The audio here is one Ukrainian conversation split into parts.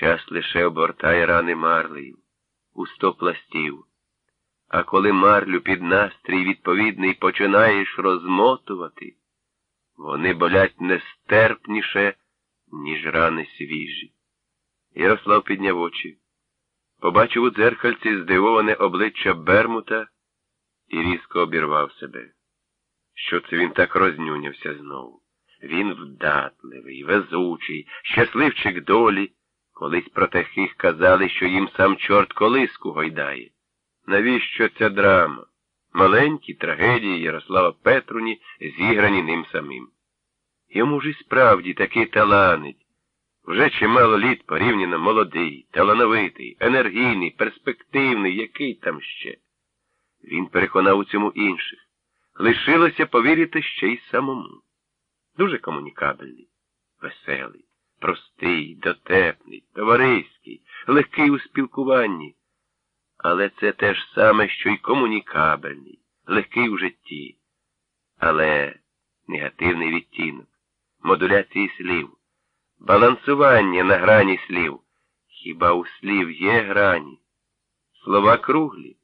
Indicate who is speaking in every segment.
Speaker 1: Час лише обгортає рани марлею у сто пластів. А коли марлю під настрій відповідний починаєш розмотувати, вони болять нестерпніше, ніж рани свіжі. Ярослав підняв очі, побачив у дзеркальці здивоване обличчя Бермута і різко обірвав себе. Що це він так рознюнявся знову? Він вдатливий, везучий, щасливчик долі. Колись про таких казали, що їм сам чорт колиску гойдає. Навіщо ця драма? Маленькі трагедії Ярослава Петруні, зіграні ним самим. Йому ж і справді такий таланить. Вже чимало літ порівняно молодий, талановитий, енергійний, перспективний, який там ще. Він переконав у цьому інших. Лишилося повірити ще й самому. Дуже комунікабельний, веселий, простий, дотепний, товариський, легкий у спілкуванні. Але це те ж саме, що й комунікабельний, легкий у житті. Але негативний відтінок, модуляції слів, балансування на грані слів. Хіба у слів є грані? Слова круглі.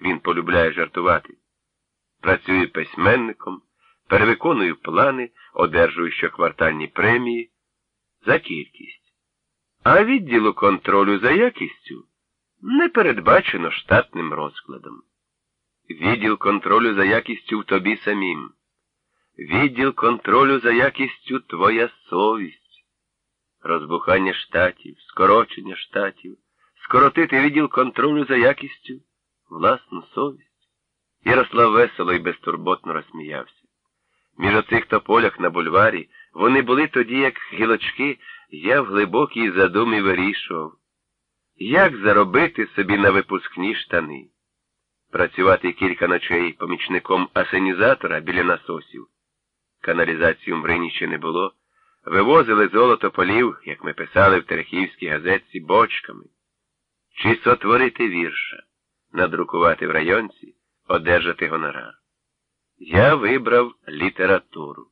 Speaker 1: Він полюбляє жартувати. Працює письменником, перевиконує плани, одержує щоквартальні премії за кількість. А відділу контролю за якістю не передбачено штатним розкладом. Відділ контролю за якістю в тобі самім. Відділ контролю за якістю твоя совість. Розбухання штатів, скорочення штатів, скоротити відділ контролю за якістю власну совість. Ярослав весело і безтурботно розсміявся. Між оцих тополях на бульварі вони були тоді, як гілочки, я в глибокій задумі вирішував. Як заробити собі на випускні штани? Працювати кілька ночей помічником асенізатора біля насосів. Каналізації в Мрині ще не було. Вивозили золото полів, як ми писали в Терехівській газетці, бочками. Чи сотворити вірша, надрукувати в районці, одержати гонорар. Я вибрав літературу.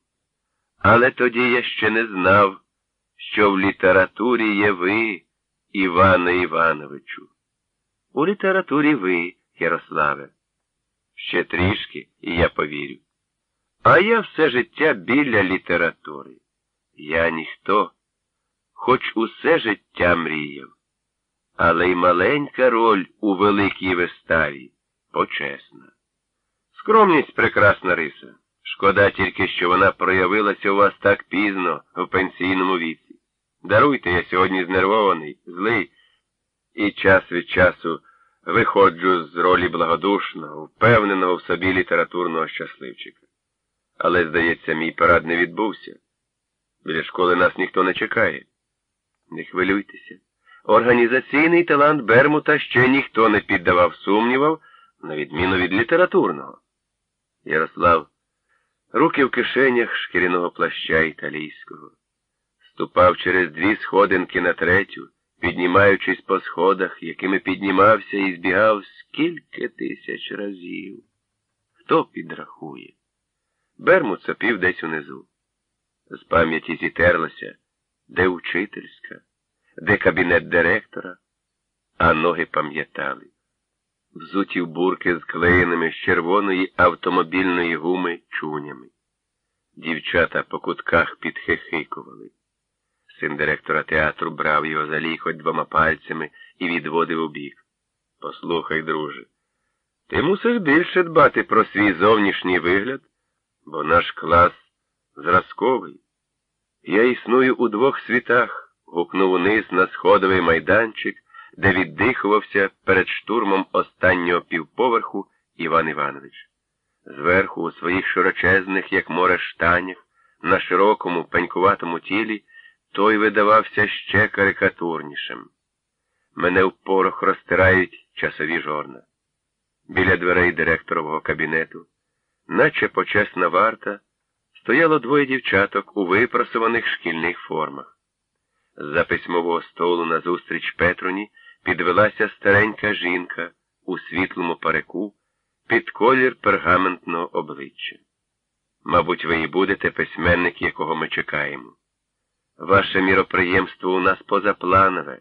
Speaker 1: Але тоді я ще не знав, що в літературі є ви. Іване Івановичу. У літературі ви, Ярославе. Ще трішки, і я повірю. А я все життя біля літератури. Я ніхто, хоч усе життя мріяв. Але й маленька роль у великій виставі почесна. Скромність прекрасна риса. Шкода тільки, що вона проявилася у вас так пізно в пенсійному віці. Даруйте, я сьогодні знервований, злий, і час від часу виходжу з ролі благодушного, впевненого в собі літературного щасливчика. Але, здається, мій парад не відбувся. Біля школи нас ніхто не чекає. Не хвилюйтеся. Організаційний талант Бермута ще ніхто не піддавав сумнівав, на відміну від літературного. Ярослав, руки в кишенях шкіряного плаща італійського ступав через дві сходинки на третю, піднімаючись по сходах, якими піднімався і збігав скільки тисяч разів. Хто підрахує? Бермут сопів десь унизу. З пам'яті зітерлася, де учительська, де кабінет директора, а ноги пам'ятали. Взуті в бурки з клеєними з червоної автомобільної гуми чунями. Дівчата по кутках підхихикували. Син директора театру брав його за ліхоть двома пальцями і відводив у бік. Послухай, друже, ти мусиш більше дбати про свій зовнішній вигляд, бо наш клас зразковий. Я існую у двох світах, гукнув униз на сходовий майданчик, де віддихувався перед штурмом останнього півповерху Іван Іванович. Зверху, у своїх широчезних, як море штанях, на широкому пенькуватому тілі той видавався ще карикатурнішим. Мене в порох розтирають часові жорна. Біля дверей директорового кабінету, наче почесна варта, стояло двоє дівчаток у випросуваних шкільних формах. З-за письмового столу назустріч Петруні підвелася старенька жінка у світлому парику під колір пергаментного обличчя. Мабуть, ви і будете письменник, якого ми чекаємо. Ваше міроприємство у нас позапланове.